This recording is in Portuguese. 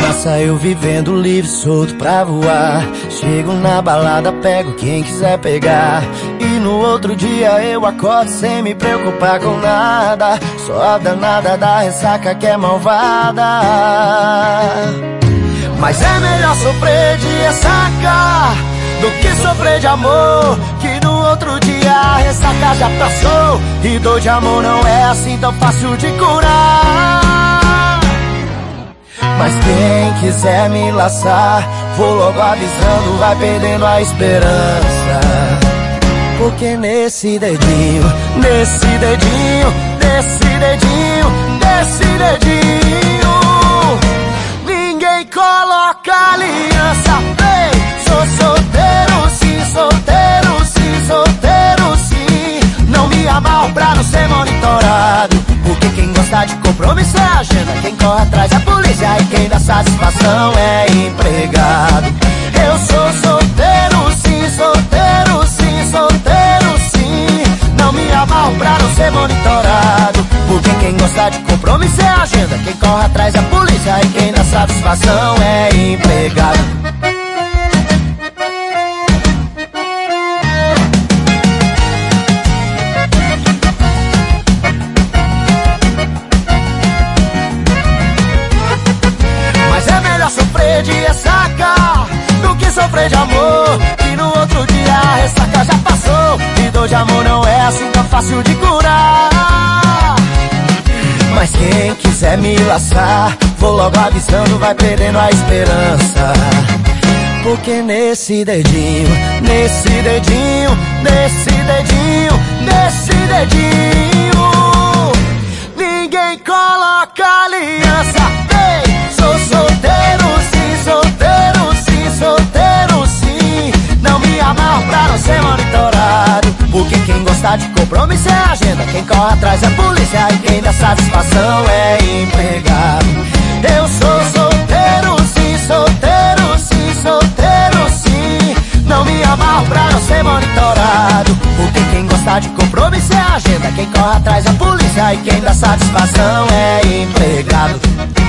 Massa eu vivendo livre, solto pra voar. Chego na balada, pego quem quiser pegar. E no outro dia eu acordo sem me preocupar com nada. Só a danada da ressaca que é malvada. Mas é melhor sofrer de ressaca do que sofrer de amor. Que no outro dia a ressaca já passou. E dor de amor não é assim tão fácil de curar. Mas quem quiser me laçar, vou logo avisando, vai perdendo a esperança. Porque nesse dedinho, nesse dedinho, nesse dedinho, nesse dedinho, ninguém coloca aliança. Quem gosta de compromisso é agenda, quem corre atrás é polícia e quem dá satisfação é empregado. Eu sou solteiro, sim, solteiro, sim, solteiro, sim. Não me amarro pra não ser monitorado. Porque quem gosta de compromisso é agenda, quem corre atrás é polícia e quem dá satisfação é empregado. Melhor sofrer de ressaca do que sofrer de amor. E no outro dia a ressaca já passou. E dor de amor não é assim tão fácil de curar. Mas quem quiser me laçar, vou logo avisando, vai perdendo a esperança. Porque nesse dedinho, nesse dedinho, nesse dedinho, nesse dedinho, ninguém coloca aliança. Ei, sou solteiro, compromisso é agenda. Quem corre atrás é polícia e quem dá satisfação é empregado. Eu sou solteiro, sim, solteiro, sim, solteiro, sim. Não me amarro pra não ser monitorado. Porque quem gosta de compromisso é agenda. Quem corre atrás é polícia e quem dá satisfação é empregado.